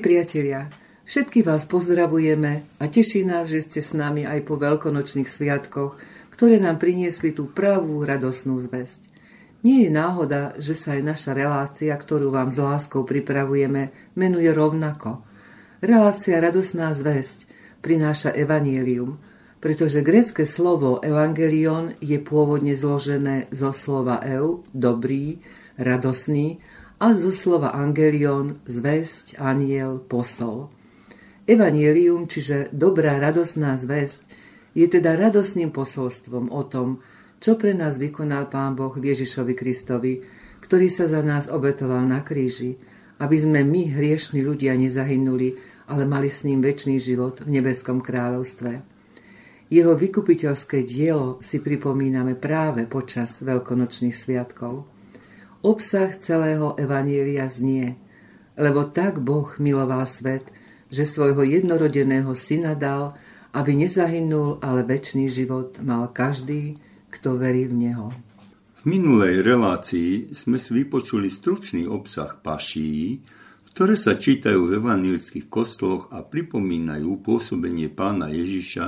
Priatelia, všetky vás pozdravujeme a teší nás, že ste s nami aj po veľkonočných sviatkoch, ktoré nám priniesli tú pravú radosnú zväzť. Nie je náhoda, že sa aj naša relácia, ktorú vám s láskou pripravujeme, menuje rovnako. Relácia Radosná zväzť prináša evanielium, pretože grecké slovo evangelion je pôvodne zložené zo slova eu, dobrý, radosný, a zo slova angelion, zväzť, aniel, posol. Evangelium, čiže dobrá radosná zväzť, je teda radosným posolstvom o tom, čo pre nás vykonal Pán Boh Ježišovi Kristovi, ktorý sa za nás obetoval na kríži, aby sme my, hriešni ľudia, nezahynuli, ale mali s ním väčší život v nebeskom kráľovstve. Jeho vykupiteľské dielo si pripomíname práve počas veľkonočných sviatkov. Obsah celého Evanielia znie, lebo tak Boh miloval svet, že svojho jednorodeného syna dal, aby nezahynul, ale väčší život mal každý, kto verí v Neho. V minulej relácii sme si vypočuli stručný obsah paší, ktoré sa čítajú v evanílských kostoloch a pripomínajú pôsobenie pána Ježiša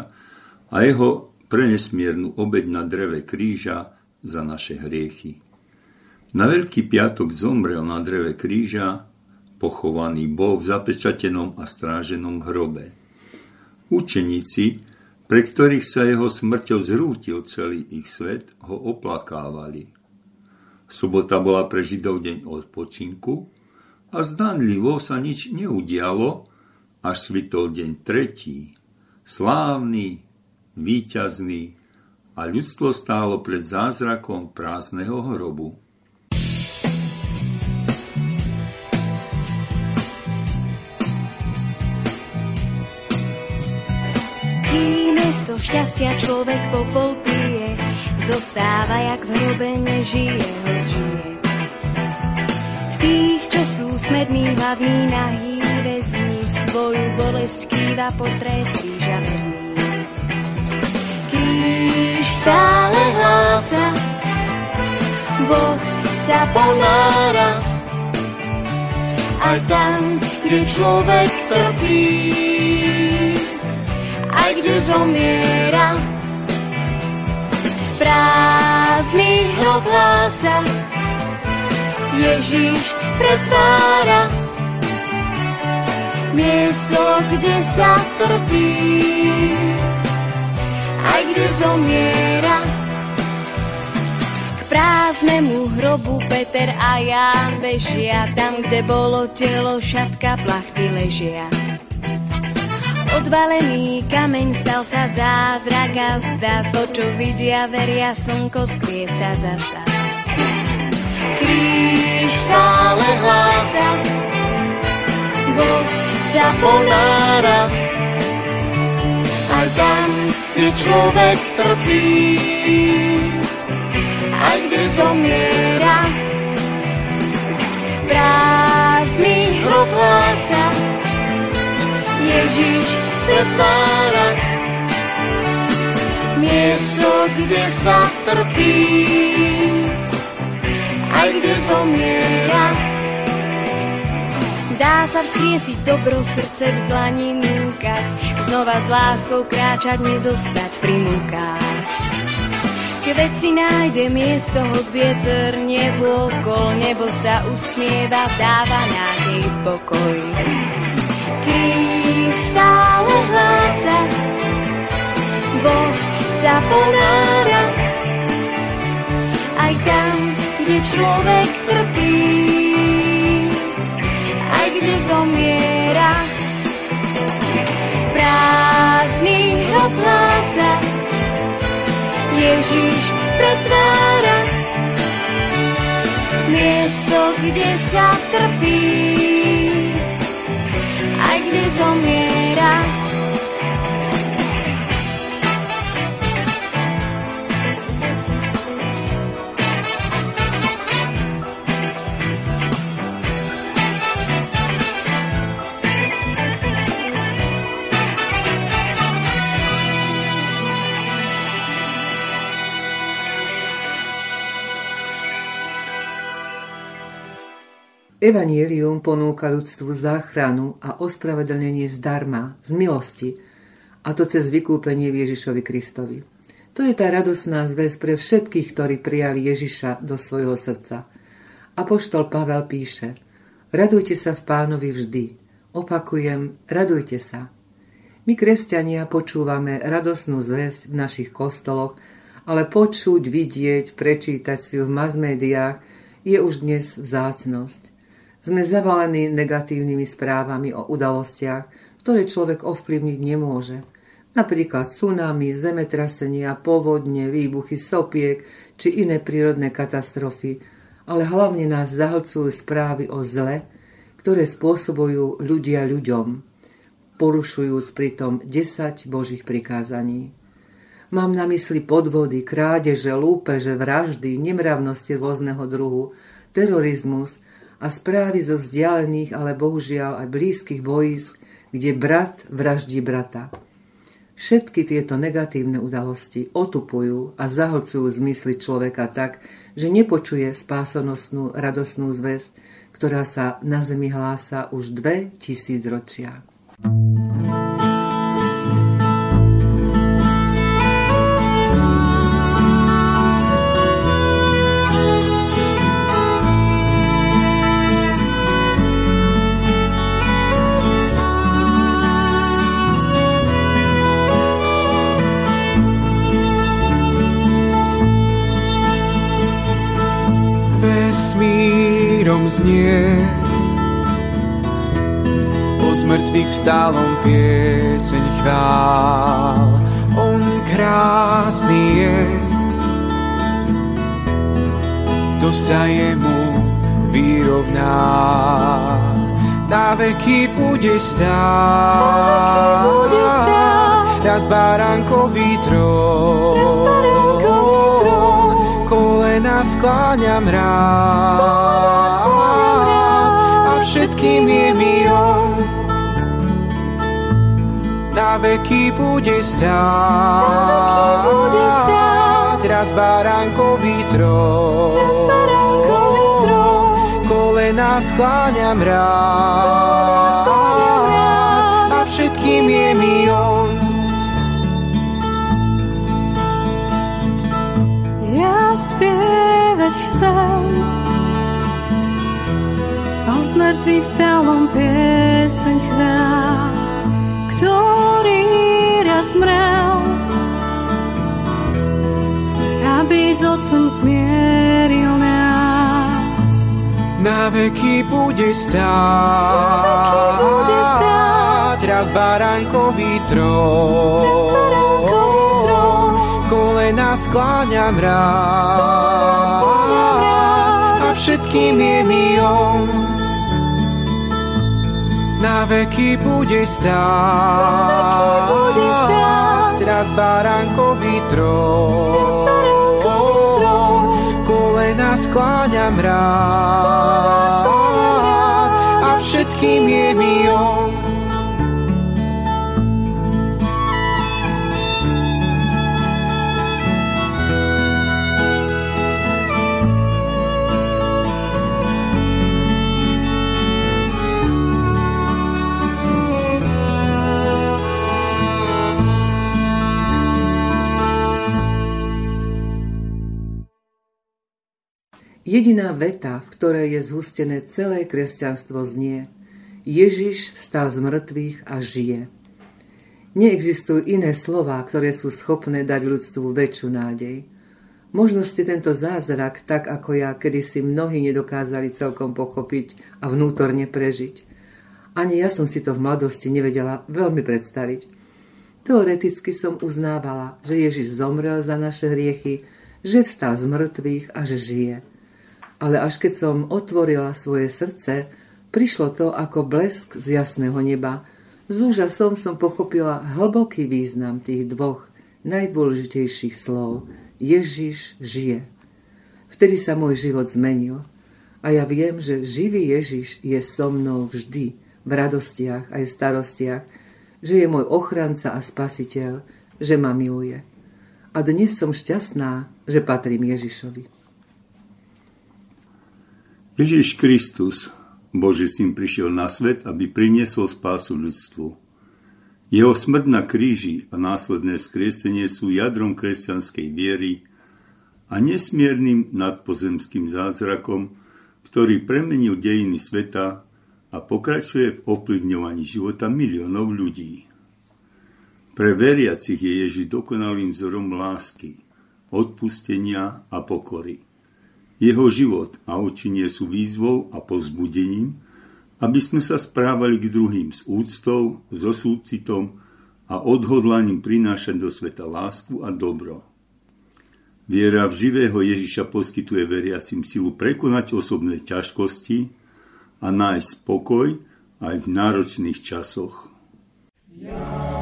a jeho prenesmiernu obeď na dreve kríža za naše hriechy. Na Veľký piatok zomrel na dreve kríža, pochovaný bol v zapečatenom a stráženom hrobe. Učeníci, pre ktorých sa jeho smrťou zrútil celý ich svet, ho oplakávali. Sobota bola pre Židov deň odpočinku a zdanlivo sa nič neudialo, až svitol deň tretí, slávny, víťazný a ľudstvo stálo pred zázrakom prázdneho hrobu. Miesto šťastia človek popol zostáva jak v hrobe, nežije, ho žije. V tých, čo sú smední, hlavní, nahý, väzní, svoju bolesť kýva potrest kríža verný. Kríž stále hlása, Boh sa ponára, aj tam, kde človek trpí aj kde zomiera. Prázdny hrob hlása, Ježíš pretvára miesto, kde sa trpí, aj kde zomiera. K prázdnemu hrobu Peter a Ján bežia, tam, kde bolo telo, šatka, plachty ležia. Odvalený kameň stal sa zázrak a zdá to, čo vidia, veria, slnko skrie sa zasa. Kríž stále hlása, Boh sa ponára, aj tam, kde človek trpí, aj kde zomiera. Prázdny hrob hlása, Ježiš pretvára miesto, kde sa trpí, aj kde zomiera. Dá sa vzkriesiť dobro srdce v dlani núkať, znova s láskou kráčať, nezostať pri múkách. Keď si nájde miesto, hoď vietor nebôkol, nebo sa usmieva, dáva nádej pokoj stále hlása, Boh sa ponára, aj tam, kde človek trpí, aj kde zomiera. Prázdny hrob hlása, Ježíš pretvára, miesto, kde sa trpí kde zomiera. Evangelium ponúka ľudstvu záchranu a ospravedlnenie zdarma, z milosti, a to cez vykúpenie Ježišovi Kristovi. To je tá radosná zväz pre všetkých, ktorí prijali Ježiša do svojho srdca. Apoštol Pavel píše Radujte sa v pánovi vždy. Opakujem, radujte sa. My, kresťania, počúvame radosnú zväz v našich kostoloch, ale počuť, vidieť, prečítať si ju v mass médiách je už dnes vzácnosť. Sme zavalení negatívnymi správami o udalostiach, ktoré človek ovplyvniť nemôže. Napríklad tsunami, zemetrasenia, povodne, výbuchy sopiek či iné prírodné katastrofy, ale hlavne nás zahlcujú správy o zle, ktoré spôsobujú ľudia ľuďom, porušujúc pritom 10 Božích prikázaní. Mám na mysli podvody, krádeže, lúpeže, vraždy, nemravnosti rôzneho druhu, terorizmus, a správy zo vzdialených, ale bohužiaľ aj blízkych bojísk, kde brat vraždí brata. Všetky tieto negatívne udalosti otupujú a zahlcujú zmysly človeka tak, že nepočuje spásonosnú radosnú zväzť, ktorá sa na zemi hlása už dve tisíc ročia. thank you znie. Po zmrtvých vstálom pieseň chvál, on krásny je. To sa jemu vyrovná, na veky bude stáť. Raz baránkový trón kolena skláňam rád a všetkým je on na veky bude stáť raz baránkový trón. Kolena skláňam rád a všetkým je mi on chcem. O smrtvých stálom pieseň chvál, ktorý raz mrel, aby s otcom zmieril nás. Na veky bude stáť, raz baránkový trón. Raz baránkový kolena skláňam rád a všetkým je mi on. Na veky bude stáť, raz baránkový trón. Kolena skláňam rád a všetkým je mi on. Jediná veta, v ktorej je zhustené celé kresťanstvo znie Ježiš vstal z mŕtvych a žije. Neexistujú iné slová, ktoré sú schopné dať ľudstvu väčšiu nádej. Možno ste tento zázrak, tak ako ja, kedysi mnohí nedokázali celkom pochopiť a vnútorne prežiť. Ani ja som si to v mladosti nevedela veľmi predstaviť. Teoreticky som uznávala, že Ježiš zomrel za naše hriechy, že vstal z mŕtvych a že žije ale až keď som otvorila svoje srdce, prišlo to ako blesk z jasného neba. S úžasom som pochopila hlboký význam tých dvoch najdôležitejších slov. Ježiš žije. Vtedy sa môj život zmenil a ja viem, že živý Ježiš je so mnou vždy, v radostiach aj starostiach, že je môj ochranca a spasiteľ, že ma miluje. A dnes som šťastná, že patrím Ježišovi. Ježiš Kristus Boží syn prišiel na svet, aby priniesol spásu ľudstvu. Jeho smrť na kríži a následné vzkriesenie sú jadrom kresťanskej viery a nesmiernym nadpozemským zázrakom, ktorý premenil dejiny sveta a pokračuje v ovplyvňovaní života miliónov ľudí. Pre veriacich je Ježiš dokonalým vzorom lásky, odpustenia a pokory. Jeho život a očinie sú výzvou a pozbudením, aby sme sa správali k druhým s úctou, so súcitom a odhodlaním prinášať do sveta lásku a dobro. Viera v živého Ježiša poskytuje veriacim silu prekonať osobné ťažkosti a nájsť spokoj aj v náročných časoch. Ja.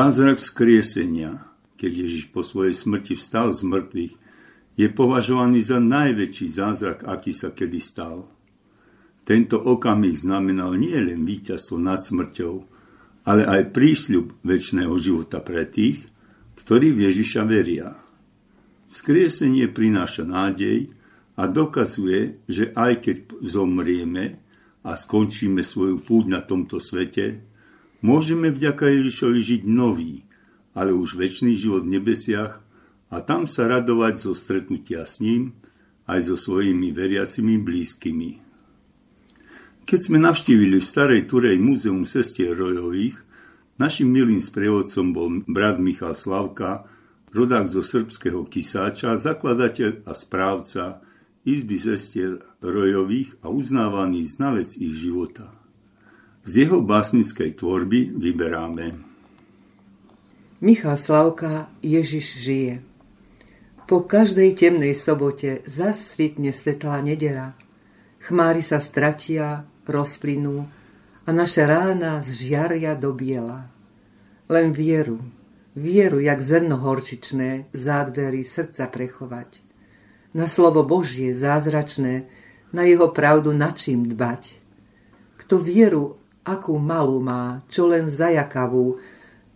Zázrak skriesenia, keď Ježiš po svojej smrti vstal z mŕtvych, je považovaný za najväčší zázrak, aký sa kedy stal. Tento okamih znamenal nie len víťazstvo nad smrťou, ale aj prísľub väčšného života pre tých, ktorí v Ježiša veria. Vzkriesenie prináša nádej a dokazuje, že aj keď zomrieme a skončíme svoju púť na tomto svete, Môžeme vďaka Ježišovi žiť nový, ale už väčší život v nebesiach a tam sa radovať zo stretnutia s ním aj so svojimi veriacimi blízkymi. Keď sme navštívili v Starej Turej múzeum sestier Rojových, našim milým sprievodcom bol brat Michal Slavka, rodák zo srbského Kisáča, zakladateľ a správca izby sestier Rojových a uznávaný znalec ich života. Z jeho básnickej tvorby vyberáme. Michal Slavka Ježiš žije. Po každej temnej sobote zas svitne svetlá nedela. Chmáry sa stratia, rozplynú a naše rána zžiaria do biela. Len vieru, vieru, jak zrno horčičné, zádverí srdca prechovať. Na slovo Božie zázračné, na jeho pravdu načím dbať. Kto vieru akú malú má, čo len zajakavú,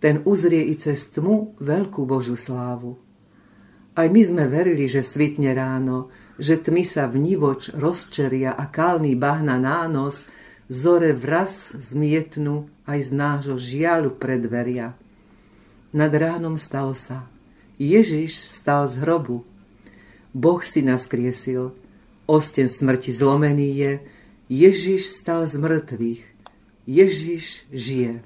ten uzrie i cez tmu veľkú Božú slávu. Aj my sme verili, že svitne ráno, že tmy sa v nivoč rozčeria a kálny bahna nános zore vraz zmietnú aj z nášho žialu predveria. Nad ránom stalo sa. Ježiš stal z hrobu. Boh si nás kriesil. Osten smrti zlomený je. Ježiš stal z mŕtvych. Ježiš žije.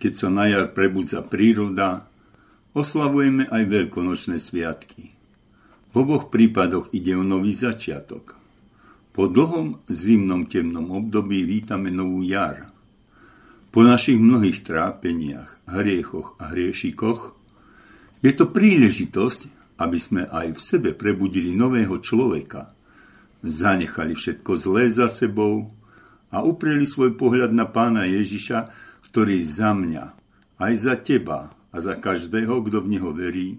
Keď sa na jar prebudza príroda, oslavujeme aj veľkonočné sviatky. V oboch prípadoch ide o nový začiatok. Po dlhom zimnom temnom období vítame novú jar. Po našich mnohých trápeniach, hriechoch a hriešikoch je to príležitosť, aby sme aj v sebe prebudili nového človeka, zanechali všetko zlé za sebou a uprieli svoj pohľad na pána Ježiša, ktorý za mňa, aj za teba a za každého, kto v Neho verí,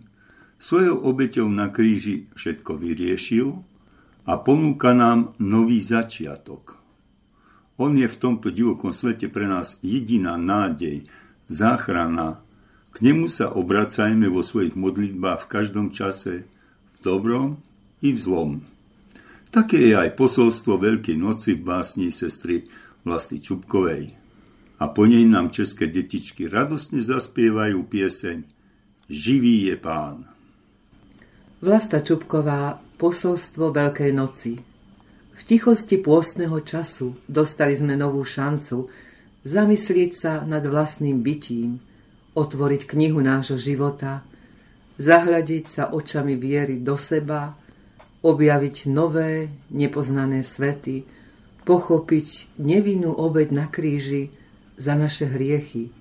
svojou obeťou na kríži všetko vyriešil a ponúka nám nový začiatok. On je v tomto divokom svete pre nás jediná nádej, záchrana. K nemu sa obracajme vo svojich modlitbách v každom čase, v dobrom i v zlom. Také je aj posolstvo Veľkej noci v básni sestry Vlasty Čupkovej a po nej nám české detičky radostne zaspievajú pieseň Živý je pán. Vlasta Čupková, posolstvo Veľkej noci. V tichosti pôstneho času dostali sme novú šancu zamyslieť sa nad vlastným bytím, otvoriť knihu nášho života, zahľadiť sa očami viery do seba, objaviť nové, nepoznané svety, pochopiť nevinnú obed na kríži, za naše hriechy,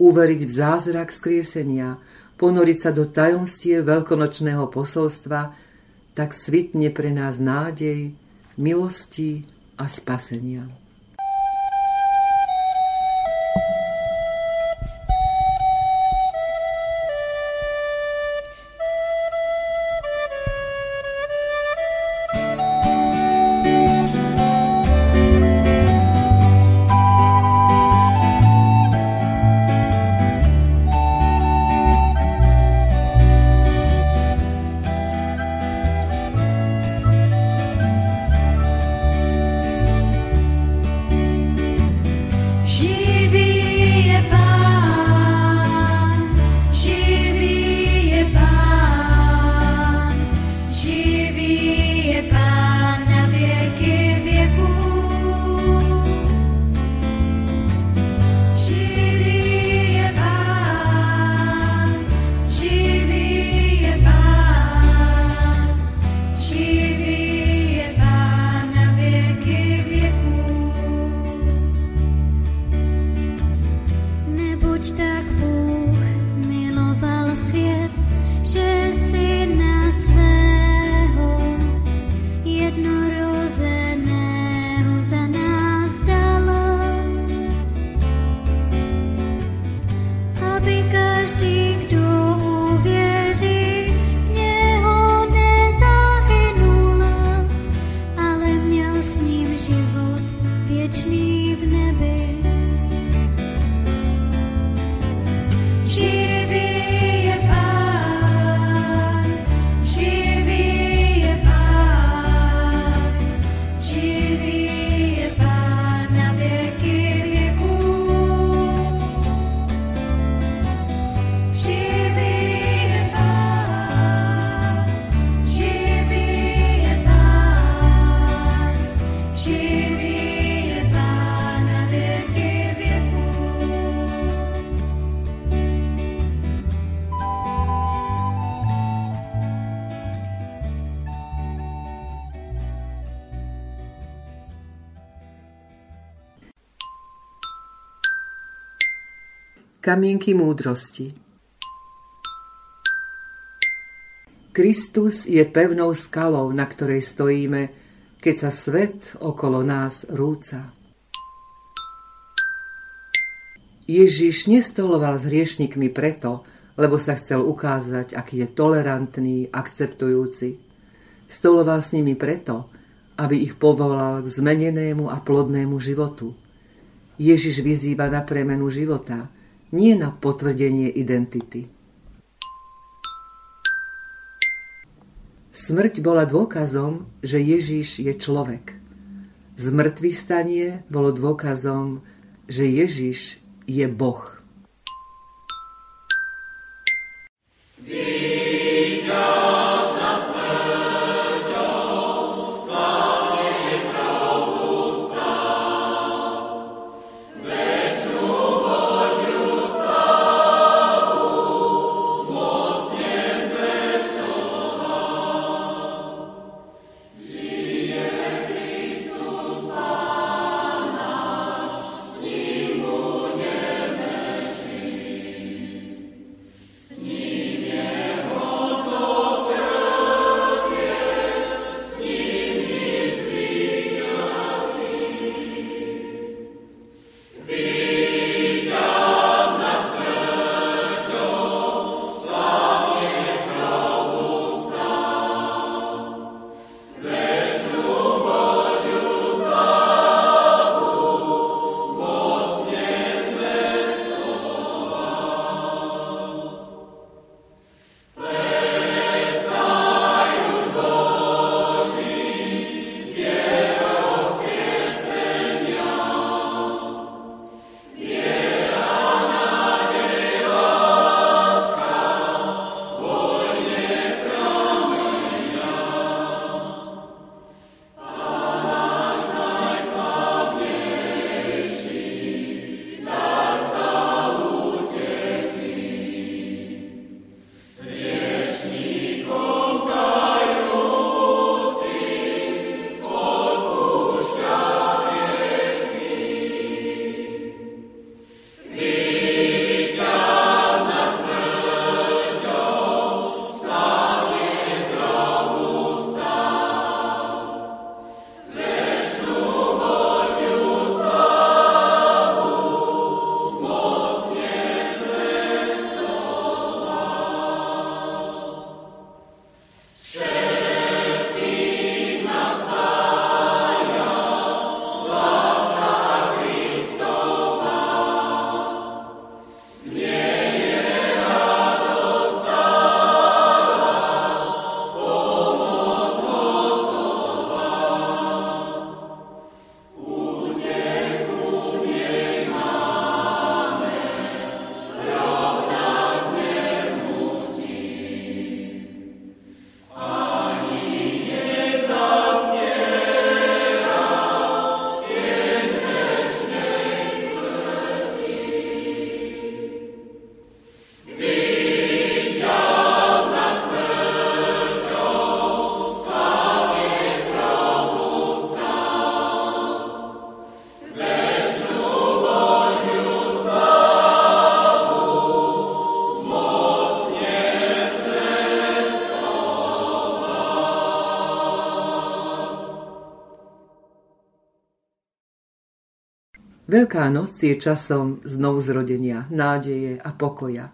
uveriť v zázrak skriesenia, ponoriť sa do tajomstie veľkonočného posolstva, tak svitne pre nás nádej, milosti a spasenia. Jeśli w niebie Kamienky múdrosti Kristus je pevnou skalou, na ktorej stojíme, keď sa svet okolo nás rúca. Ježiš nestoloval s hriešnikmi preto, lebo sa chcel ukázať, aký je tolerantný, akceptujúci. Stoloval s nimi preto, aby ich povolal k zmenenému a plodnému životu. Ježiš vyzýva na premenu života – nie na potvrdenie identity. Smrť bola dôkazom, že Ježiš je človek. Zmrtvý stanie bolo dôkazom, že Ježiš je Boh. Veľká noc je časom znovuzrodenia, nádeje a pokoja.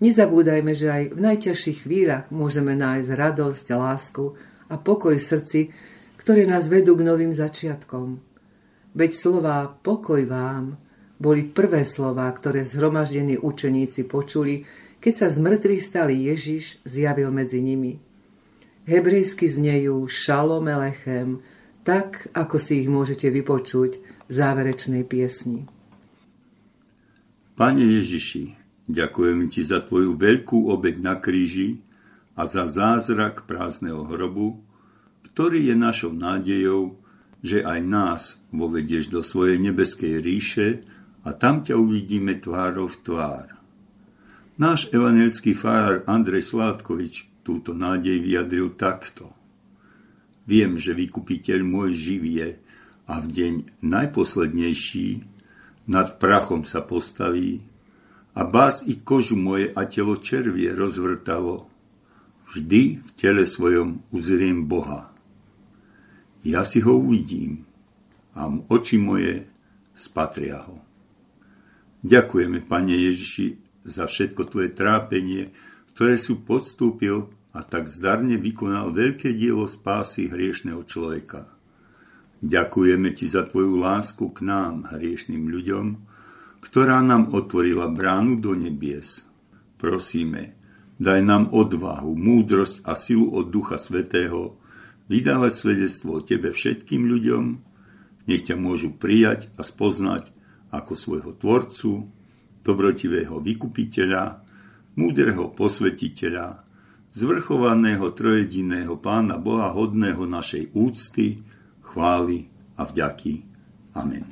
Nezabúdajme, že aj v najťažších chvíľach môžeme nájsť radosť, lásku a pokoj v srdci, ktoré nás vedú k novým začiatkom. Veď slová pokoj vám boli prvé slová, ktoré zhromaždení učeníci počuli, keď sa z mŕtvych stali Ježiš zjavil medzi nimi. Hebrejsky znejú šalom elechem, tak ako si ich môžete vypočuť záverečnej piesni. Pane Ježiši, ďakujem Ti za Tvoju veľkú obeď na kríži a za zázrak prázdneho hrobu, ktorý je našou nádejou, že aj nás vovedieš do svojej nebeskej ríše a tam ťa uvidíme tvárov v tvár. Náš evangelický farár Andrej Sládkovič túto nádej vyjadril takto. Viem, že vykupiteľ môj živie a v deň najposlednejší nad prachom sa postaví a bás i kožu moje a telo červie rozvrtalo. Vždy v tele svojom uzriem Boha. Ja si ho uvidím a oči moje spatria ho. Ďakujeme, Pane Ježiši, za všetko Tvoje trápenie, ktoré sú podstúpil a tak zdarne vykonal veľké dielo spásy hriešného človeka. Ďakujeme Ti za Tvoju lásku k nám, hriešným ľuďom, ktorá nám otvorila bránu do nebies. Prosíme, daj nám odvahu, múdrosť a silu od Ducha Svetého vydávať svedectvo o Tebe všetkým ľuďom, nech ťa môžu prijať a spoznať ako svojho Tvorcu, dobrotivého vykupiteľa, múdreho posvetiteľa, zvrchovaného trojediného Pána Boha hodného našej úcty, chvály a vďaky. Amen.